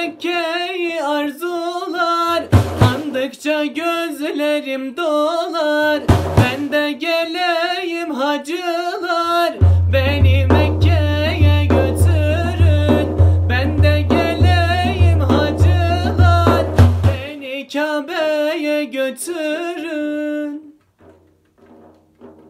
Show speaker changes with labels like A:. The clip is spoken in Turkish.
A: Mekke'yi arzular Andıkça gözlerim dolar. Ben de geleyim hacılar Beni Mekke'ye götürün. Ben de geleyim hacılar Beni Kabe'ye götürün.